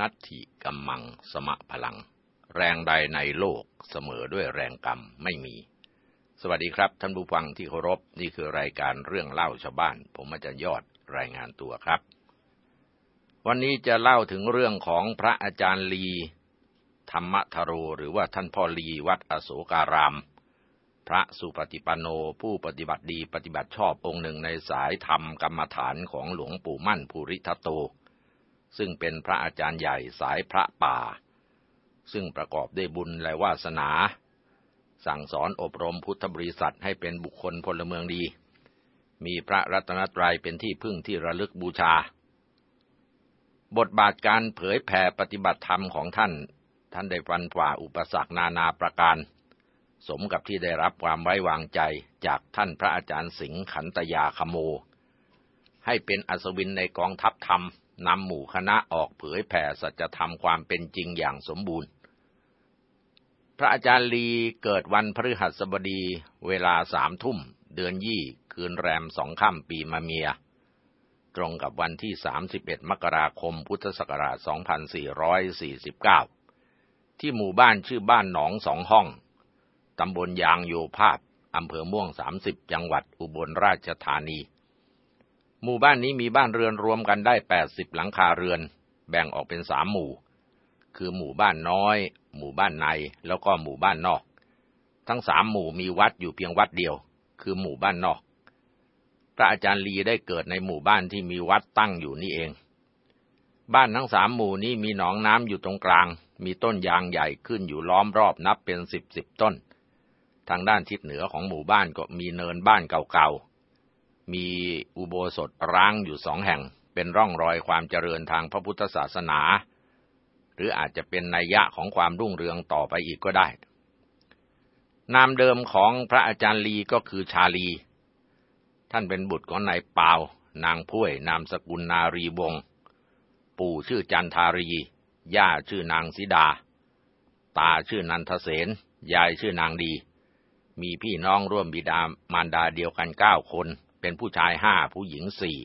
นัตถิกัมมังสมะพลัง แรงใดในโลกเสมอด้วยแรงกรรมไม่มี สวัสดีครับท่านผู้ฟังที่เคารพนี่คือรายการเรื่องเล่าชาวบ้าน ผมอาจารย์ยอดรายงานตัวครับ วันนี้จะเล่าถึงเรื่องของพระอาจารย์ลี ธรรมทโรหรือว่าท่านพ่อลีวัดอโศการาม พระสุปฏิปันโนผู้ปฏิบัติดีปฏิบัติชอบองค์หนึ่งในสายธรรมกรรมฐานของหลวงปู่มั่นภูริทัตโต ซึ่งเป็นพระอาจารย์ใหญ่สายพระป่า ซึ่งประกอบด้วยบุญและวาสนา สั่งสอนอบรมพุทธบริษัทให้เป็นบุคคลพลเมืองดี มีพระรัตนตรัยเป็นที่พึ่งที่ระลึกบูชา บทบาทการเผยแผ่ปฏิบัติธรรมของท่าน ท่านได้ฟันฝ่าอุปสรรคนานาประการ สมกับที่ได้รับความไว้วางใจจากท่านพระอาจารย์สิงห์ขันตยาคโม ให้เป็นอัศวินในกองทัพธรรม นำหมู่คณะออกเผยแผ่สัจธรรมความเป็นจริงอย่างสมบูรณ์ พระอาจารย์ลีเกิดวันพฤหัสบดีเวลาสามทุ่ม เดือนยี่คืนแรมสองค่ำปีมะเมีย ตรงกับวันที่ 31 มกราคมพุทธศักราช 2449 ที่หมู่บ้านชื่อบ้านหนองสองห้อง ตำบลยางโยภาพอำเภอม่วง 30 จังหวัดอุบลราชธานี หมู่บ้านนี้มีบ้านเรือนรวมกันได้แปดสิบหลังคาเรือน แบ่งออกเป็นสามหมู่ คือหมู่บ้านน้อย หมู่บ้านในแล้วก็หมู่บ้านนอก ทั้งสามหมู่มีวัดอยู่เพียงวัดเดียว คือหมู่บ้านนอก พระอาจารย์ลีได้เกิดในหมู่บ้านที่มีวัดตั้งอยู่นี่เอง บ้านทั้งสามหมู่นี้มีหนองน้ำอยู่ตรงกลาง มีต้นยางใหญ่ขึ้นอยู่ล้อมรอบนับเป็นสิบสิบต้น ทางด้านทิศเหนือของหมู่บ้านก็มีเนินบ้านเก่าๆ มีอุโบสถร้างอยู่สองแห่ง เป็นร่องรอยความเจริญทางพระพุทธศาสนา หรืออาจจะเป็นนัยยะของความรุ่งเรืองต่อไปอีกก็ได้ นามเดิมของพระอาจารย์ลีก็คือชาลี ท่านเป็นบุตรของนายปาว นางพุ้ยนามสกุลนารีวงศ์ปู่ชื่อจันทารี ย่าชื่อนางสิดา ตาชื่อนันทเสน ยายชื่อนางดี มีพี่น้องร่วมบิดามารดาเดียวกันเก้าคน เป็นผู้ชายห้าผู้หญิงสี่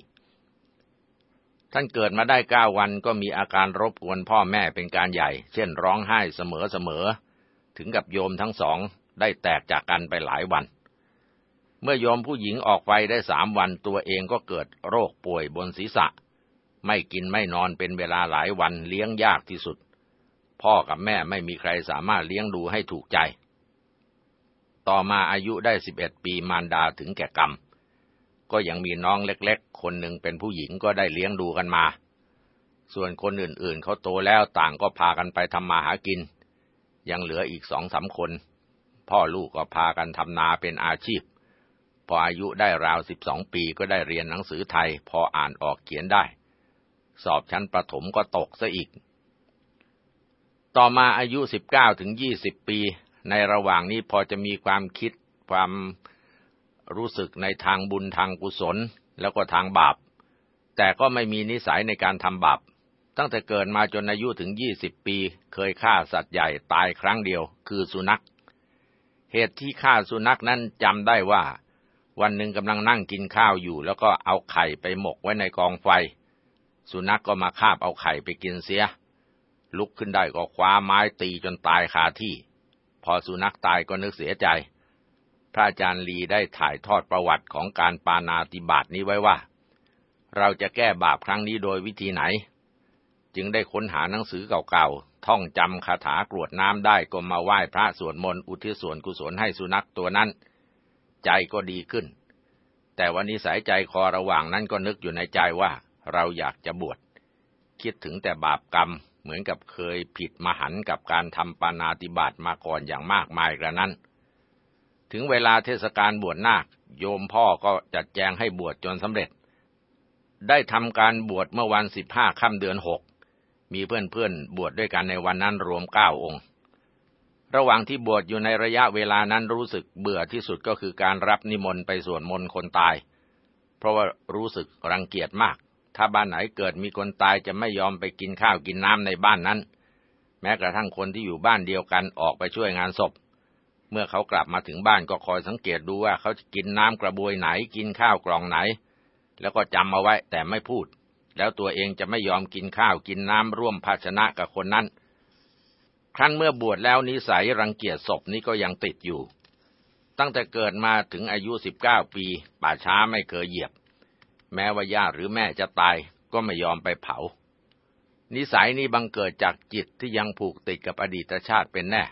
ท่านเกิดมาได้เก้าวันก็มีอาการรบกวนพ่อแม่เป็นการใหญ่ เช่นร้องไห้เสมอๆถึงกับโยมทั้งสองได้แตกจากกันไปหลายวัน เมื่อโยมผู้หญิงออกไปได้สามวันตัวเองก็เกิดโรคป่วยบนศีรษะ ไม่กินไม่นอนเป็นเวลาหลายวันเลี้ยงยากที่สุด พ่อกับแม่ไม่มีใครสามารถเลี้ยงดูให้ถูกใจ ต่อมาอายุได้สิบเอ็ดปีมารดาถึงแก่กรรม ก็ยังมีน้องเล็กๆ คนหนึ่งเป็นผู้หญิงก็ได้เลี้ยงดูกันมา ส่วนคนอื่นๆ เขาโตแล้วต่างก็พากันไปทำมาหากิน ยังเหลืออีกสองสาคน พ่อลูกก็พากันทำนาเป็นอาชีพ พออายุได้ราวสิบสองปีก็ได้เรียนหนังสือไทย พออ่านออกเขียนได้ สอบชั้นประถมก็ตกซะอีก ต่อมาอายุสิบเก้าถึงยี่สิบปี ในระหว่างนี้พอจะมีความคิดความ รู้สึกในทางบุญทางกุศลแล้วก็ทางบาป แต่ก็ไม่มีนิสัยในการทำบาป ตั้งแต่เกิดมาจนอายุถึงยี่สิบปี เคยฆ่าสัตว์ใหญ่ตายครั้งเดียว คือสุนัข เหตุที่ฆ่าสุนัขนั้นจำได้ว่า วันหนึ่งกำลังนั่งกินข้าวอยู่ แล้วก็เอาไข่ไปหมกไว้ในกองไฟ สุนัขกก็มาคาบเอาไข่ไปกินเสีย ลุกขึ้นได้ก็คว้าไม้ตีจนตายคาที่ พอสุนัขตายก็นึกเสียใจ พระอาจารย์ลีได้ถ่ายทอดประวัติของการปานาติบาตนี้ไว้ว่า เราจะแก้บาปครั้งนี้โดยวิธีไหน จึงได้ค้นหาหนังสือเก่าๆ ท่องจำคาถากรวดน้ำได้ก็มาไหว้พระสวดมนต์อุทิศส่วนกุศลให้สุนัขตัวนั้น ใจก็ดีขึ้น แต่วันนี้สายใจคอระหว่างนั้นก็นึกอยู่ในใจว่าเราอยากจะบวชคิดถึงแต่บาปกรรมเหมือนกับเคยผิดมหันกับการทำปานาติบาตมาก่อนอย่างมากมายกระนั้น ถึงเวลาเทศกาลบวชนาค โยมพ่อก็จัดแจงให้บวชจนสำเร็จ ได้ทำการบวชเมื่อวันสิบห้าค่ำเดือนหก มีเพื่อนๆ บวชดด้วยกันในวันนั้นรวมเก้าองค์ ระหว่างที่บวชอยู่ในระยะเวลานั้นรู้สึกเบื่อที่สุดก็คือการรับนิมนต์ไปสวดมนต์คนตาย เพราะว่ารู้สึกรังเกียจมาก ถ้าบ้านไหนเกิดมีคนตายจะไม่ยอมไปกินข้าวกินน้ำในบ้านนั้น แม้กระทั่งคนที่อยู่บ้านเดียวกันออกไปช่วยงานศพ เมื่อเขากลับมาถึงบ้านก็คอยสังเกตดูว่าเขาจะกินน้ำกระบวยไหนกินข้าวกล่องไหน แล้วก็จำเอาไว้แต่ไม่พูด แล้วตัวเองจะไม่ยอมกินข้าวกินน้ำร่วมภาชนะกับคนนั้น ครั้นเมื่อบวชแล้วนิสัยรังเกียจศพนี้ก็ยังติดอยู่ ตั้งแต่เกิดมาถึงอายุสิบเก้าปี ป่าช้าไม่เคยเหยียบ แม้ว่าย่าหรือแม่จะตายก็ไม่ยอมไปเผา นิสัยนี้บังเกิดจากจิตที่ยังผูกติดกับอดีตชาติเป็นแน่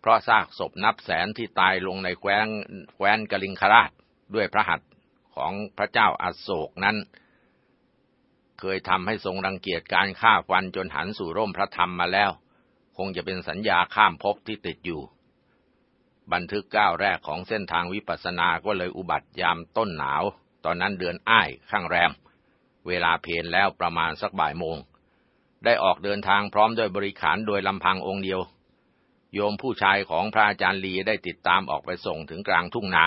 เพราะซากศพนับแสนที่ตายลงในแคว้นแคว้นกลิงคราชด้วยพระหัตถ์ของพระเจ้าอาโศกนั้น เคยทำให้ทรงรังเกียจการฆ่าฟันจนหันสู่ร่มพระธรรมมาแล้ว คงจะเป็นสัญญาข้ามภพที่ติดอยู่ บันทึกก้าวแรกของเส้นทางวิปัสสนาก็เลยอุบัติยามต้นหนาว ตอนนั้นเดือนอ้ายข้างแรม เวลาเพลนแล้วประมาณสักบ่ายโมง ได้ออกเดินทางพร้อมด้วยบริขารโดยลำพังองค์เดียว โยมผู้ชายของพระอาจารย์ลีได้ติดตามออกไปส่งถึงกลางทุ่งนา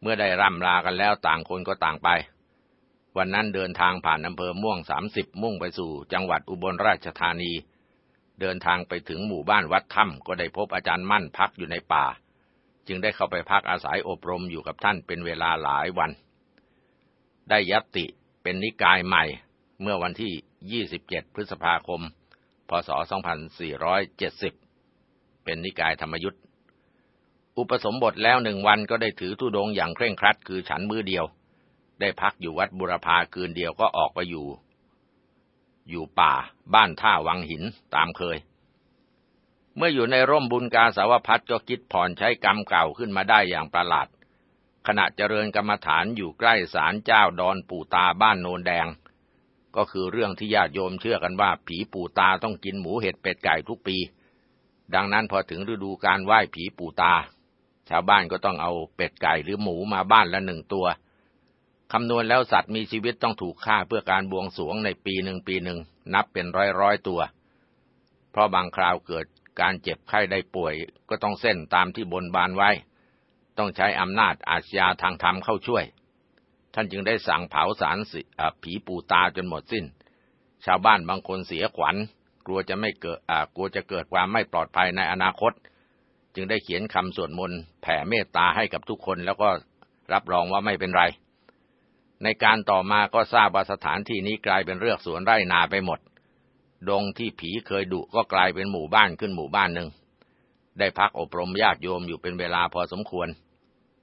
เมื่อได้ร่ำลากันแล้วต่างคนก็ต่างไป วันนั้นเดินทางผ่านอำเภอม่วงสามสิบมุ่งไปสู่จังหวัดอุบลราชธานี เดินทางไปถึงหมู่บ้านวัดถ้ำก็ได้พบอาจารย์มั่นพักอยู่ในป่า จึงได้เข้าไปพักอาศัยอบรมอยู่กับท่านเป็นเวลาหลายวัน ได้ยัตติเป็นนิกายใหม่ เมื่อวันที่ 27 พฤษภาคม พศ 2470 เป็นนิกายธรรมยุทธอุปสมบทแล้วหนึ่งวันก็ได้ถือธุดงอย่างเคร่งครัดคือฉันมือเดียว ได้พักอยู่วัดบุรพาคืนเดียวก็ออกไปอยู่ อยู่ป่าบ้านท่าวังหินตามเคย เมื่ออยู่ในร่มบุญกาสาวพัดก็คิดผ่อนใช้กรรมเก่าขึ้นมาได้อย่างประหลาด ขณะเจริญกรรมฐานอยู่ใกล้ศาลเจ้าดอนปู่ตาบ้านโนนแดง ก็คือเรื่องที่ญาติโยมเชื่อกันว่าผีปู่ตาต้องกินหมูเห็ดเป็ดไก่ทุกปี ดังนั้นพอถึงฤดูการไหว้ผีปู่ตา ชาวบ้านก็ต้องเอาเป็ดไก่หรือหมูมาบ้านละหนึ่งตัว คำนวณแล้วสัตว์มีชีวิตต้องถูกฆ่าเพื่อการบวงสรวงในปีหนึ่งปีหนึ่งนับเป็นร้อยร้อยตัว เพราะบางคราวเกิดการเจ็บไข้ได้ป่วยก็ต้องเส้นตามที่บนบานไว้ ต้องใช้อำนาจอาชญาทางธรรมเข้าช่วย ท่านจึงได้สั่งเผาสารผีปูตาจนหมดสิ้น ชาวบ้านบางคนเสียขวัญ กลัวจะไม่เกิดกลัวจะเกิดความไม่ปลอดภัยในอนาคต จึงได้เขียนคำสวดมนต์แผ่เมตตาให้กับทุกคนแล้วก็รับรองว่าไม่เป็นไร ในการต่อมาก็ทราบว่าสถานที่นี้กลายเป็นเรือกสวนไร่นาไปหมด ดงที่ผีเคยดุก็กลายเป็นหมู่บ้านขึ้นหมู่บ้านหนึ่ง ได้พักอบรมญาติโยมอยู่เป็นเวลาพอสมควร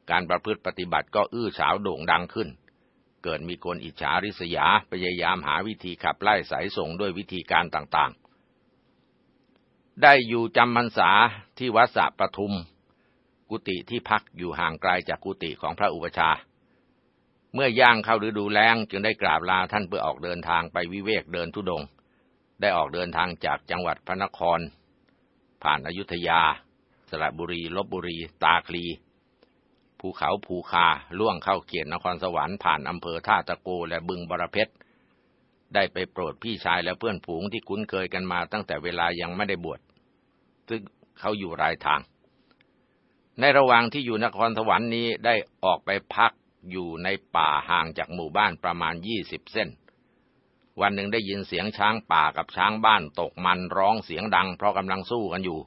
การประพฤติปฏิบัติก็อื้อฉาวโด่งดังขึ้นเกิดมีคนอิจฉาริษยาพยายามหาวิธีขับไล่สายส่งด้วยวิธีการต่าง ได้อยู่จำพรรษาที่วัดสะปทุม กุฏิที่พักอยู่ห่างไกลจากกุฏิของพระอุปชา เมื่อย่างเข้าฤดูแล้งจึงได้กราบลาท่านเพื่อออกเดินทางไปวิเวกเดินทุดง ได้ออกเดินทางจากจังหวัดพระนคร ผ่านอายุทยา สระบุรีลบบุรี ตาคลี ภูเขาภูคาล่วงเข้าเขียนนครสวรรค์ผ่านอำเภอท่าตะโกและบึงบรเพชร ได้ไปโปรดพี่ชายและเพื่อนฝูงที่คุ้นเคยกันมาตั้งแต่เวลายังไม่ได้บวชซึ่งเขาอยู่รายทาง ในระหว่างที่อยู่นครสวรรค์นี้ได้ออกไปพักอยู่ในป่าห่างจากหมู่บ้านประมาณยี่สิบเส้น วันหนึ่งได้ยินเสียงช้างป่ากับช้างบ้านตกมันร้องเสียงดัง เพราะกำลังสู้กันอยู่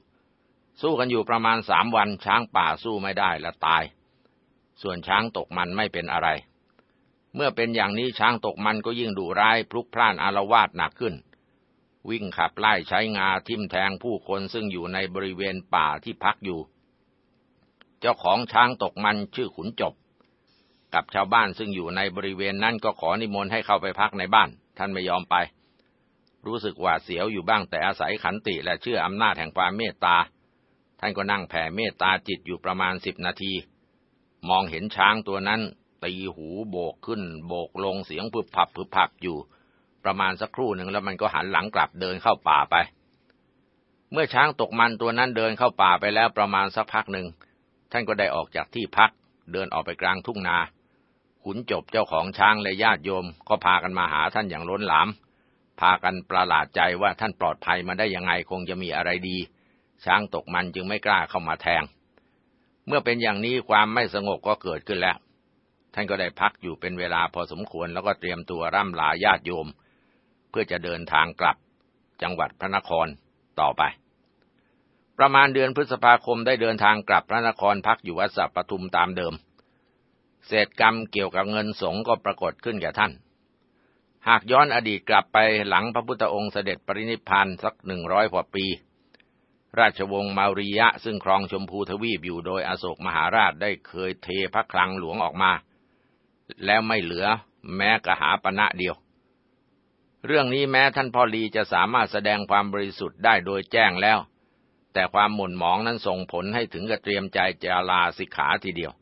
สู้กันอยู่ประมาณสามวันช้างป่าสู้ไม่ได้และตาย ส่วนช้างตกมันไม่เป็นอะไร เมื่อเป็นอย่างนี้ช้างตกมันก็ยิ่งดุร้ายพลุกพล่านอารวาสหนักขึ้น วิ่งขับไล่ใช้งาทิ่มแทงผู้คนซึ่งอยู่ในบริเวณป่าที่พักอยู่ เจ้าของช้างตกมันชื่อขุนจบ กับชาวบ้านซึ่งอยู่ในบริเวณนั้นก็ขอนิมนต์ให้เข้าไปพักในบ้าน ท่านไม่ยอมไป รู้สึกหว่าเสียวอยู่บ้างแต่อาศัยขันติและเชื่ออำนาจแห่งความเมตตา ท่านก็นั่งแผ่เมตตาจิตอยู่ประมาณสิบนาที มองเห็นช้างตัวนั้น ตีหูโบกขึ้น โบกลงเสียงพึบพับพึบพับอยู่ ประมาณสักครู่หนึ่งแล้วมันก็หันหลังกลับเดินเข้าป่าไป เมื่อช้างตกมันตัวนั้นเดินเข้าป่าไปแล้วประมาณสักพักหนึ่งท่านก็ได้ออกจากที่พัก เดินออกไปกลางทุ่งนาขุนจบเจ้าของช้างและญาติโยม ก็พากันมาหาท่านอย่างล้นหลาม พากันประหลาดใจว่าท่านปลอดภัยมาได้ยังไงคงจะมีอะไรดี ช้างตกมันจึงไม่กล้าเข้ามาแทง เมื่อเป็นอย่างนี้ความไม่สงบก็เกิดขึ้นแล้ว ท่านก็ได้พักอยู่เป็นเวลาพอสมควรแล้วก็เตรียมตัวร่ำลาญาติโยม เพื่อจะเดินทางกลับจังหวัดพระนครต่อไป ประมาณเดือนพฤษภาคมได้เดินทางกลับพระนครพักอยู่วัดสัพปทุมตามเดิม เศษกรรมเกี่ยวกับเงินสงก็ปรากฏขึ้นแก่ท่าน หากย้อนอดีตกลับไปหลังพระพุทธองค์เสด็จปรินิพพานสักหนึ่งร้อยกว่าปี ราชวงศ์มารียะซึ่งครองชมพูทวีปอยู่โดยอโศกมหาราชได้เคยเทพระคลังหลวงออกมา แล้วไม่เหลือแม้กระหาปณะเดียว เรื่องนี้แม้ท่านพ่อลีจะสามารถแสดงความบริสุทธิ์ได้โดยแจ้งแล้ว แต่ความหม่นหมองนั้นส่งผลให้ถึงกับเตรียมใจจะลาสิกขาทีเดียว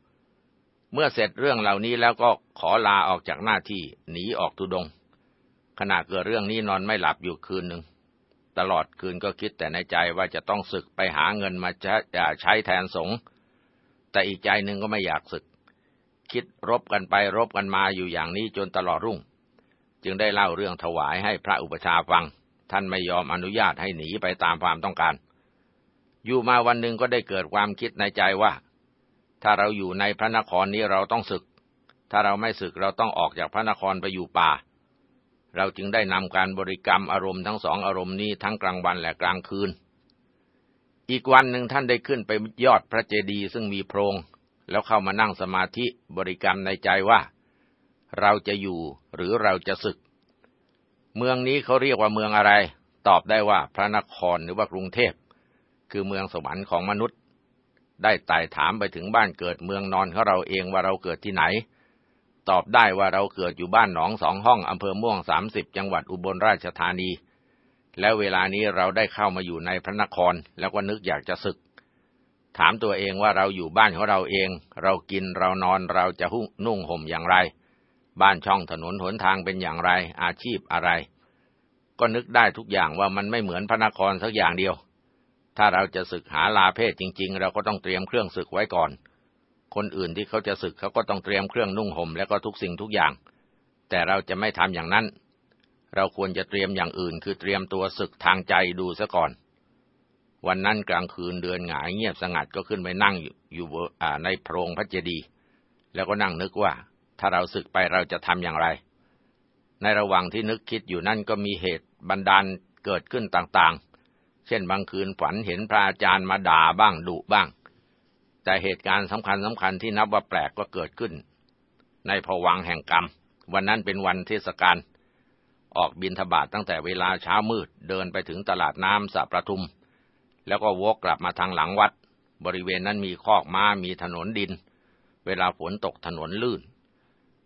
เมื่อเสร็จเรื่องเหล่านี้แล้วก็ขอลาออกจากหน้าที่หนีออกทุดง ขณะเกิดเรื่องนี้นอนไม่หลับอยู่คืนหนึ่งตลอดคืนก็คิดแต่ในใจว่าจะต้องศึกไปหาเงินมาใช้แทนสงแต่อีกใจหนึ่งก็ไม่อยากศึก คิดรบกันไปรบกันมาอยู่อย่างนี้จนตลอดรุ่ง จึงได้เล่าเรื่องถวายให้พระอุปชาฟัง ท่านไม่ยอมอนุญาตให้หนีไปตามความต้องการ อยู่มาวันหนึ่งก็ได้เกิดความคิดในใจว่า ถ้าเราอยู่ในพระนครนี้เราต้องศึก ถ้าเราไม่ศึกเราต้องออกจากพระนครไปอยู่ป่า เราจึงได้นำการบริกรรมอารมณ์ทั้งสองอารมณ์นี้ทั้งกลางวันและกลางคืนอีกวันหนึ่งท่านได้ขึ้นไปยอดพระเจดีย์ซึ่งมีโพรง แล้วเข้ามานั่งสมาธิบริกรรมในใจว่า เราจะอยู่หรือเราจะศึก เมืองนี้เขาเรียกว่าเมืองอะไร ตอบได้ว่าพระนครหรือว่ากรุงเทพ คือเมืองสวรรค์ของมนุษย์ ได้ไต่ถามไปถึงบ้านเกิดเมืองนอนของเราเองว่าเราเกิดที่ไหน ตอบได้ว่าเราเกิดอยู่บ้านหนองสองห้องอำเภอม่วงสามสิบจังหวัดอุบลราชธานี แล้วเวลานี้เราได้เข้ามาอยู่ในพระนครแล้วก็นึกอยากจะศึก ถามตัวเองว่าเราอยู่บ้านของเราเอง เรากินเรานอนเราจะนุ่งห่มอย่างไร บ้านช่องถนนหนทางเป็นอย่างไร อาชีพอะไร ก็นึกได้ทุกอย่างว่ามันไม่เหมือนพระนครสักอย่างเดียว ถ้าเราจะศึกหาลาเพศจริง ๆ เราก็ต้องเตรียมเครื่องศึกไว้ก่อน คนอื่นที่เขาจะศึกเขาก็ต้องเตรียมเครื่องนุ่งห่มแล้วก็ทุกสิ่งทุกอย่าง แต่เราจะไม่ทำอย่างนั้น เราควรจะเตรียมอย่างอื่น คือเตรียมตัวศึกทางใจดูซะก่อน วันนั้นกลางคืนเดือนหงายเงียบสงัดก็ขึ้นไปนั่งอยู่ในโพรงพระเจดีย์แล้วก็นั่งนึกว่า ถ้าเราศึกไปเราจะทำอย่างไร ในระหว่างที่นึกคิดอยู่นั่นก็มีเหตุบันดาลเกิดขึ้นต่างๆ เช่นบางคืนฝันเห็นพระอาจารย์มาด่าบ้างดุบ้าง แต่เหตุการณ์สำคัญสำคัญที่นับว่าแปลกก็เกิดขึ้น ในภวังแห่งกรรม วันนั้นเป็นวันเทศกาลออกบินทบาทตั้งแต่เวลาเช้ามืดเดินไปถึงตลาดน้ำสัประทุม แล้วก็วกกลับมาทางหลังวัด บริเวณนั้นมีคอกม้ามีถนนดิน เวลาฝนตกถนนลื่น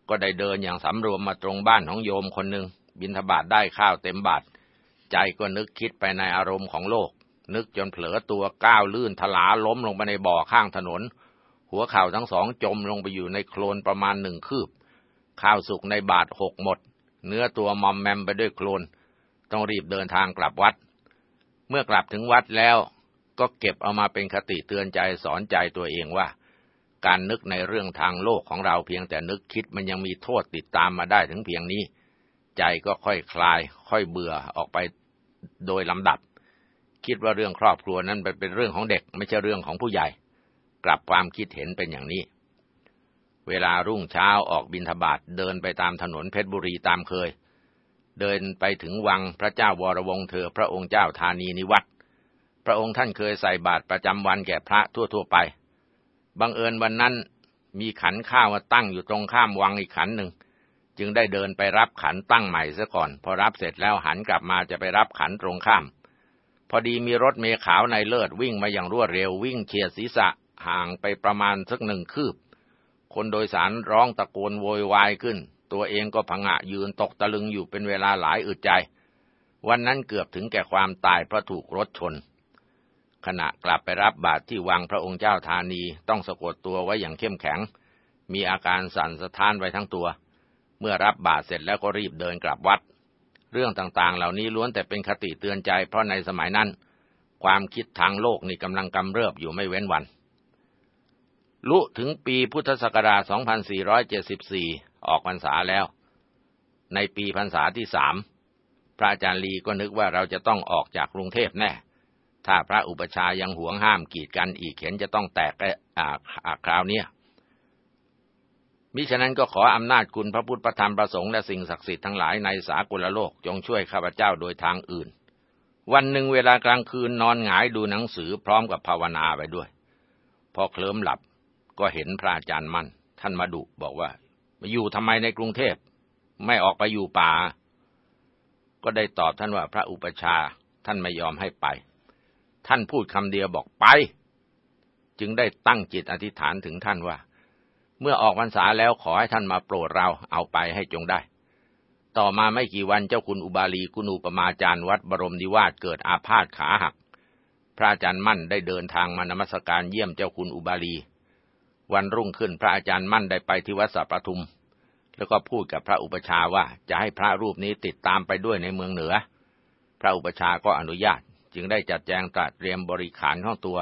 ก็ได้เดินอย่างสำรวมมาตรงบ้านของโยมคนหนึ่งบินทบาทได้ข้าวเต็มบาท ใจก็นึกคิดไปในอารมณ์ของโลก นึกจนเผลอตัวก้าวลื่นทลาล้มลงไปในบ่อข้างถนน หัวเข่าทั้งสองจมลงไปอยู่ในโคลนประมาณหนึ่งคืบ ข้าวสุกในบาทหกหมด เนื้อตัวมอมแมมไปด้วยโคลนต้องรีบเดินทางกลับวัด เมื่อกลับถึงวัดแล้วก็เก็บเอามาเป็นคติเตือนใจสอนใจตัวเองว่า การนึกในเรื่องทางโลกของเราเพียงแต่นึกคิดมันยังมีโทษติดตามมาได้ถึงเพียงนี้ ใจก็ค่อยคลาย ค่อยเบื่อออกไปโดยลำดับ คิดว่าเรื่องครอบครัวนั้นเป็นเรื่องของเด็กไม่ใช่เรื่องของผู้ใหญ่ กลับความคิดเห็นเป็นอย่างนี้ เวลารุ่งเช้าออกบินทบาทเดินไปตามถนนเพชรบุรีตามเคย เดินไปถึงวังพระเจ้าวรวงเธอพระองค์เจ้าธานีนิวัตรพระองค์ท่านเคยใส่บาตรประจำวันแก่พระทั่วๆไป บังเอิญวันนั้นมีขันข้าวตั้งอยู่ตรงข้ามวังอีกขันหนึ่ง จึงได้เดินไปรับขันตั้งใหม่ซะก่อน พอรับเสร็จแล้วหันกลับมาจะไปรับขันตรงข้าม พอดีมีรถเมขาวในเลิศวิ่งมาอย่างรวดเร็ววิ่งเฉียดศีรษะห่างไปประมาณสักหนึ่งคืบ คนโดยสารร้องตะโกนโวยวายขึ้น ตัวเองก็ผงะยืนตกตะลึงอยู่เป็นเวลาหลายอึดใจ วันนั้นเกือบถึงแก่ความตายเพราะถูกรถชน ขณะกลับไปรับบาตรที่วังพระองค์เจ้าธานีต้องสะกดตัวไว้อย่างเข้มแข็ง มีอาการสั่นสะท้านไว้ทั้งตัว เมื่อรับบาตรเสร็จแล้วก็รีบเดินกลับวัด เรื่องต่างๆ เหล่านี้ล้วนแต่เป็นคติเตือนใจ เพราะในสมัยนั้น ความคิดทางโลกนี่กำลังกำเริบอยู่ไม่เว้นวันลุถึงปีพุทธศักราช 2474 ออกพรรษาแล้ว ในปีพรรษาที่สามพระอาจารย์ลีก็นึกว่าเราจะต้องออกจากกรุงเทพแน่ ถ้าพระอุปชายังหวงห้ามกีดกันอีกเห็นจะต้องแตกคราวนี้มิฉะนั้นก็ขออำนาจคุณพระพุทธประธรรมประสงค์และสิ่งศักดิ์สิทธิ์ทั้งหลายในสากลโลกจงช่วยข้าพเจ้าโดยทางอื่น วันหนึ่งเวลากลางคืนนอนหงายดูหนังสือพร้อมกับภาวนาไปด้วย พอเคลิ้มหลับก็เห็นพระอาจารย์มั่นท่านมาดุบอกว่า มาอยู่ทำไมในกรุงเทพ ไม่ออกไปอยู่ป่า ก็ได้ตอบท่านว่าพระอุปชาท่านไม่ยอมให้ไป ท่านพูดคำเดียวบอกไป จึงได้ตั้งจิตอธิษฐานถึงท่านว่า เมื่อออกพรรษาแล้วขอให้ท่านมาโปรดเราเอาไปให้จงได้ ต่อมาไม่กี่วันเจ้าคุณอุบาลีกุณูปมาจารย์วัดบรมนิวาสเกิดอาพาธขาหัก พระอาจารย์มั่นได้เดินทางมานมัสการเยี่ยมเจ้าคุณอุบาลี วันรุ่งขึ้นพระอาจารย์มั่นได้ไปที่วัดสัปทุม แล้วก็พูดกับพระอุปชาว่าจะให้พระรูปนี้ติดตามไปด้วยในเมืองเหนือ พระอุปชาก็อนุญาต จึงได้จัดแจงตรัสเตรียมบริขารของตัว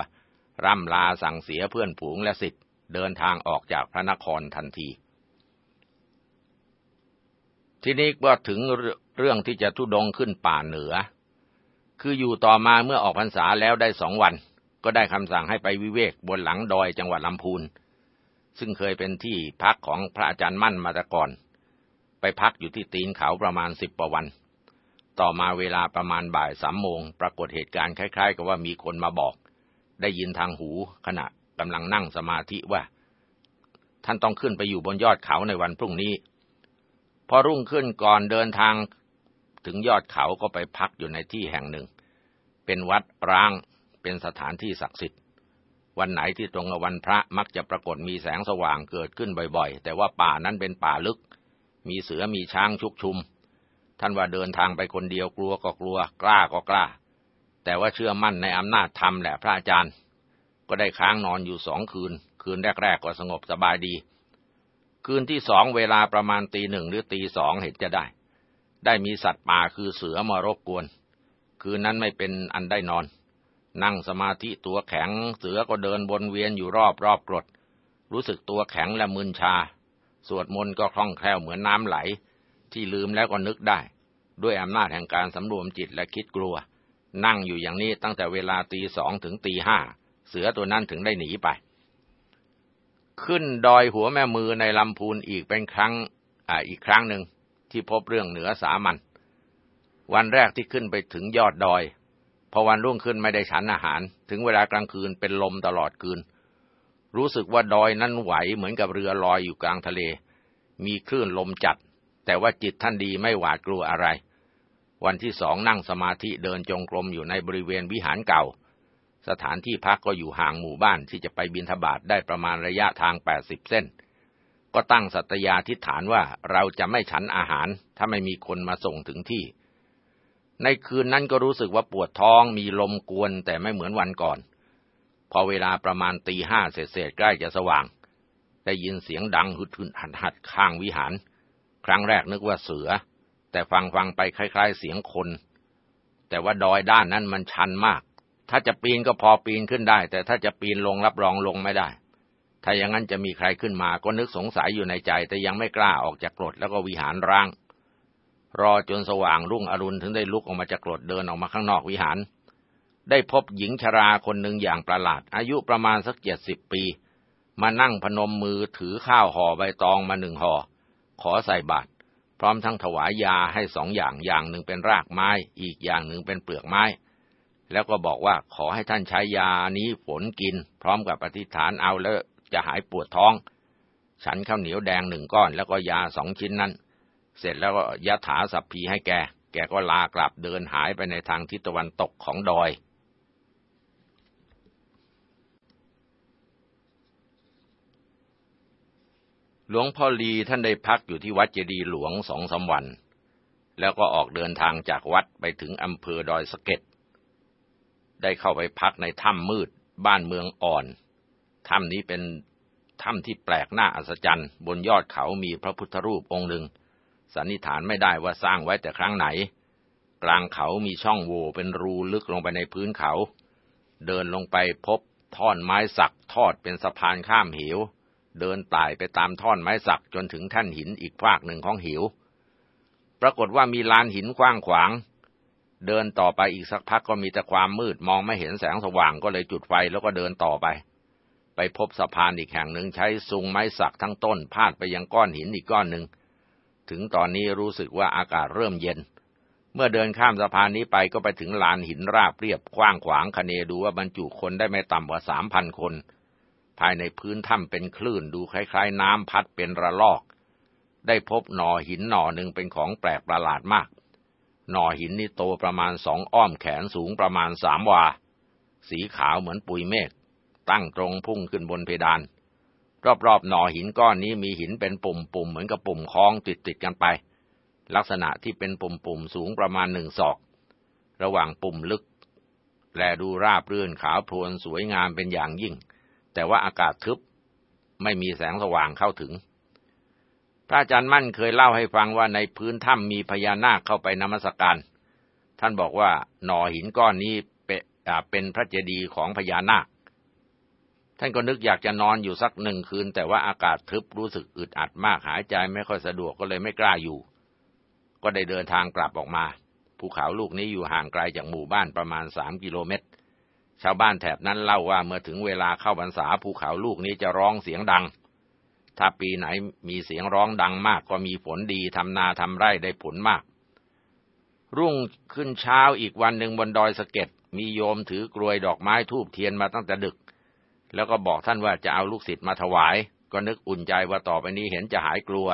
ร่ำลาสั่งเสียเพื่อนผูงและสิทธิ์เดินทางออกจากพระนครทันที ทีนี้ก็ถึงเรื่องที่จะทุดงขึ้นป่าเหนือ คืออยู่ต่อมาเมื่อออกพรรษาแล้วได้สองวัน ก็ได้คำสั่งให้ไปวิเวกบนหลังดอยจังหวัดลำพูน ซึ่งเคยเป็นที่พักของพระอาจารย์มั่นมาแต่ก่อน ไปพักอยู่ที่ตีนเขาประมาณสิบประวัน ต่อมาเวลาประมาณบ่ายสามโมง ปรากฏเหตุการณ์คล้าย ๆ กับว่ามีคนมาบอก ได้ยินทางหูขณะกำลังนั่งสมาธิว่า ท่านต้องขึ้นไปอยู่บนยอดเขาในวันพรุ่งนี้ พอรุ่งขึ้นก่อนเดินทางถึงยอดเขาก็ไปพักอยู่ในที่แห่งหนึ่ง เป็นวัดร้างเป็นสถานที่ศักดิ์สิทธิ์ วันไหนที่ตรงกับวันพระมักจะปรากฏมีแสงสว่างเกิดขึ้นบ่อยๆ แต่ว่าป่านั้นเป็นป่าลึก มีเสือมีช้างชุกชุม ท่านว่าเดินทางไปคนเดียวกลัวก็กลัว กล้าก็กล้า แต่ว่าเชื่อมั่นในอำนาจธรรมแหละพระอาจารย์ ก็ได้ค้างนอนอยู่สองคืน คืนแรกๆก็สงบสบายดี คืนที่สองเวลาประมาณตีหนึ่งหรือตีสองเห็นจะได้ ได้มีสัตว์ป่าคือเสือมารบกวน คืนนั้นไม่เป็นอันได้นอน นั่งสมาธิตัวแข็ง เสือก็เดินวนเวียนอยู่รอบรอบกรด รู้สึกตัวแข็งและมึนชา สวดมนต์ก็คล่องแคล่วเหมือนน้ำไหล ที่ลืมแล้วก็นึกได้ ด้วยอำนาจแห่งการสำรวมจิตและคิดกลัว นั่งอยู่อย่างนี้ตั้งแต่เวลาตีสองถึงตีห้า เสือตัวนั้นถึงได้หนีไป ขึ้นดอยหัวแม่มือในลำพูนอีกเป็นครั้งอ่าอีกครั้งหนึ่งที่พบเรื่องเหนือสามัญวันแรกที่ขึ้นไปถึงยอดดอย อวันรุ่งขึ้นไม่ได้ฉันอาหาร ถึงเวลากลางคืนเป็นลมตลอดคืน รู้สึกว่าดอยนั้นไหวเหมือนกับเรือลอยอยู่กลางทะเล มีคลื่นลมจัด แต่ว่าจิตท่านดีไม่หวาดกลัวอะไร วันที่สองนั่งสมาธิเดินจงกรมอยู่ในบริเวณวิหารเก่า สถานที่พักก็อยู่ห่างหมู่บ้านที่จะไปบินทบาทได้ประมาณระยะทางแปดสิบเส้น ก็ตั้งสัตยาทิฏฐานว่าเราจะไม่ฉันอาหารถ้าไม่มีคนมาส่งถึงที่ ในคืนนั้นก็รู้สึกว่าปวดท้องมีลมกวนแต่ไม่เหมือนวันก่อน พอเวลาประมาณตีห้าเศษใกล้จะสว่าง ได้ยินเสียงดังหึดหึดหัดหัดข้างวิหาร ครั้งแรกนึกว่าเสือ แต่ฟังฟังไปคล้าย ๆ เสียงคน แต่ว่าดอยด้านนั้นมันชันมาก ถ้าจะปีนก็พอปีนขึ้นได้ แต่ถ้าจะปีนลงรับรองลงไม่ได้ ถ้าอย่างนั้นจะมีใครขึ้นมาก็นึกสงสัยอยู่ในใจ แต่ยังไม่กล้าออกจากกรดแล้วก็วิหารร้าง รอจนสว่างรุ่งอรุณถึงได้ลุกออกมาจากกรดเดินออกมาข้างนอกวิหาร ได้พบหญิงชราคนหนึ่งอย่างประหลาด อายุประมาณสักเจ็ดสิบปี มานั่งพนมมือถือข้าวห่อใบตองมาหนึ่งห่อ ขอใส่บาตรพร้อมทั้งถวายยาให้สองอย่างอย่างหนึ่งเป็นรากไม้ อีกอย่างหนึ่งเป็นเปลือกไม้ แล้วก็บอกว่าขอให้ท่านใช้ยานี้ฝนกิน พร้อมกับอธิษฐานเอาแล้วจะหายปวดท้อง ฉันข้าวเหนียวแดงหนึ่งก้อนแล้วก็ยาสองชิ้นนั้น เสร็จแล้วก็ยะถาสัพพีให้แก แกก็ลากลับเดินหายไปในทางทิศตะวันตกของดอย หลวงพ่อลีท่านได้พักอยู่ที่วัดเจดีหลวงสองสาวัน แล้วก็ออกเดินทางจากวัดไปถึงอำเภอดอยสะเก็ด ได้เข้าไปพักในถ้ำมืดบ้านเมืองอ่อน ถ้ำนี้เป็นถ้ำที่แปลกน้าอัศจรรย์ บนยอดเขามีพระพุทธรูปองค์หนึ่ง สันนิษฐานไม่ได้ว่าสร้างไว้แต่ครั้งไหน กลางเขามีช่องโหว่เป็นรูลึกลงไปในพื้นเขา เดินลงไปพบท่อนไม้สักทอดเป็นสะพานข้ามเหว เดินไต่ไปตามท่อนไม้สักจนถึงแท่นหินอีกภาคหนึ่งของหิวปรากฏว่ามีลานหินกว้างขวาง เดินต่อไปอีกสักพักก็มีแต่ความมืดมองไม่เห็นแสงสว่างก็เลยจุดไฟแล้วก็เดินต่อไป ไปพบสะพานอีกแห่งหนึ่งใช้ซุงไม้สักทั้งต้นพาดไปยังก้อนหินอีกก้อนหนึ่ง ถึงตอนนี้รู้สึกว่าอากาศเริ่มเย็น เมื่อเดินข้ามสะพานนี้ไปก็ไปถึงลานหินราบเรียบกว้างขวางคเนดูว่าบรรจุคนได้ไม่ต่ำกว่าสามพันคน ภายในพื้นถ้ำเป็นคลื่นดูคล้ายๆ น้ำพัดเป็นระลอก ได้พบหน่อหินหน่อหนึ่งเป็นของแปลกประหลาดมาก หน่อหินนี่โตประมาณสองอ้อมแขนสูงประมาณสามวา สีขาวเหมือนปุยเมฆตั้งตรงพุ่งขึ้นบนเพดาน รอบๆหน่อหินก้อนนี้มีหินเป็นปุ่มๆเหมือนกับปุ่มคล้องติดๆกันไป ลักษณะที่เป็นปุ่มๆสูงประมาณหนึ่งศอก ระหว่างปุ่มลึก แลดูราบรื่นขาวโพลนสวยงามเป็นอย่างยิ่ง แต่ว่าอากาศทึบไม่มีแสงสว่างเข้าถึง พระอาจารย์มั่นเคยเล่าให้ฟังว่าในพื้นถ้ำมีพญานาคเข้าไปนมัสการ ท่านบอกว่าหน่อหินก้อนนี้เป็นพระเจดีย์ของพญานาค ท่านก็นึกอยากจะนอนอยู่สักหนึ่งคืน แต่ว่าอากาศทึบรู้สึกอึดอัดมากหายใจไม่ค่อยสะดวกก็เลยไม่กล้าอยู่ ก็ได้เดินทางกลับออกมา ภูเขาลูกนี้อยู่ห่างไกลจากหมู่บ้านประมาณสามกิโลเมตร ชาวบ้านแถบนั้นเล่าว่าเมื่อถึงเวลาเข้าพรรษาภูเขาลูกนี้จะร้องเสียงดัง ถ้าปีไหนมีเสียงร้องดังมากก็มีฝนดีทำนาทำไร่ได้ผลมาก รุ่งขึ้นเช้าอีกวันหนึ่งบนดอยสะเก็ดมีโยมถือกรวยดอกไม้ทูบเทียนมาตั้งแต่ดึก แล้วก็บอกท่านว่าจะเอาลูกศิษย์มาถวาย ก็นึกอุ่นใจว่าต่อไปนี้เห็นจะหายกลัว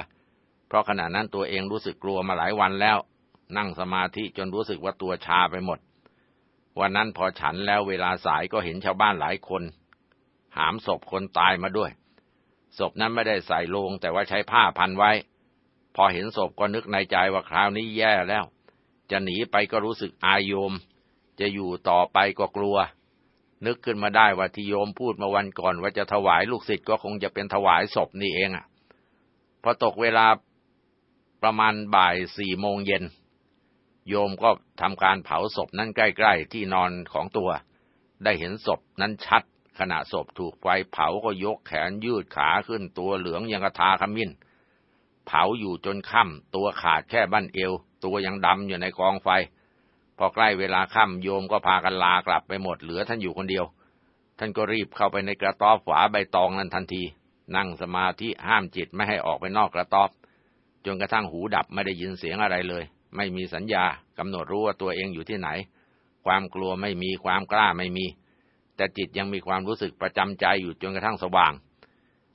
เพราะขณะนั้นตัวเองรู้สึกกลัวมาหลายวันแล้ว นั่งสมาธิจนรู้สึกว่าตัวชาไปหมด วันนั้นพอฉันแล้วเวลาสายก็เห็นชาวบ้านหลายคน หามศพคนตายมาด้วย ศพนั้นไม่ได้ใส่ลงแต่ว่าใช้ผ้าพันไว้ พอเห็นศพก็นึกในใจว่าคราวนี้แย่แล้ว จะหนีไปก็รู้สึกอายโยม จะอยู่ต่อไปก็กลัว นึกขึ้นมาได้ว่าที่โยมพูดมาวันก่อน ว่าจะถวายลูกศิษย์ก็คงจะเป็นถวายศพนี่เองอะพอตกเวลาประมาณบ่ายสี่โมงเย็น โยมก็ทำการเผาศพนั้นใกล้ๆ ที่นอนของตัว ได้เห็นศพนั้นชัด ขณะศพถูกไฟเผาก็ยกแขนยืดขาขึ้นตัวเหลืองยังกระทาขมิ้น เผาอยู่จนค่ำตัวขาดแค่บั้นเอว ตัวยังดำอยู่ในกองไฟ พอใกล้เวลาค่ำโยมก็พากันลากลับไปหมดเหลือท่านอยู่คนเดียว ท่านก็รีบเข้าไปในกระต๊อบฝาใบตองนั้นทันที นั่งสมาธิห้ามจิตไม่ให้ออกไปนอกกระต๊อบ จนกระทั่งหูดับไม่ได้ยินเสียงอะไรเลย ไม่มีสัญญากำหนดรู้ว่าตัวเองอยู่ที่ไหน ความกลัวไม่มีความกล้าไม่มี แต่จิตยังมีความรู้สึกประจำใจอยู่จนกระทั่งสว่าง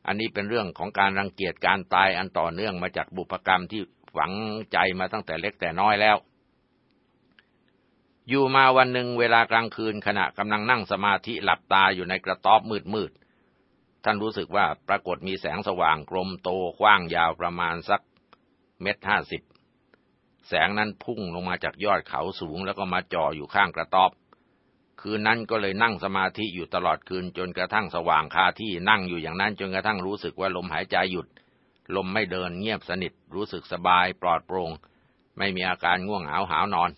อันนี้เป็นเรื่องของการรังเกียจการตายอันต่อเนื่องมาจากบุพกรรมที่ฝังใจมาตั้งแต่เล็กแต่น้อยแล้ว อยู่มาวันหนึ่งเวลากลางคืนขณะกำลังนั่งสมาธิหลับตาอยู่ในกระต๊อบมืดๆท่านรู้สึกว่าปรากฏมีแสงสว่างกลมโตกว้างยาวประมาณสักเม็ดห้าสิบแสงนั้นพุ่งลงมาจากยอดเขาสูงแล้วก็มาจ่ออยู่ข้างกระต๊อบ คืนนั้นก็เลยนั่งสมาธิอยู่ตลอดคืนจนกระทั่งสว่างคาที่นั่งอยู่อย่างนั้นจนกระทั่งรู้สึกว่าลมหายใจหยุด ลมไม่เดินเงียบสนิทรู้สึกสบายปลอดโปร่งไม่มีอาการง่วงเหงาหาวนอน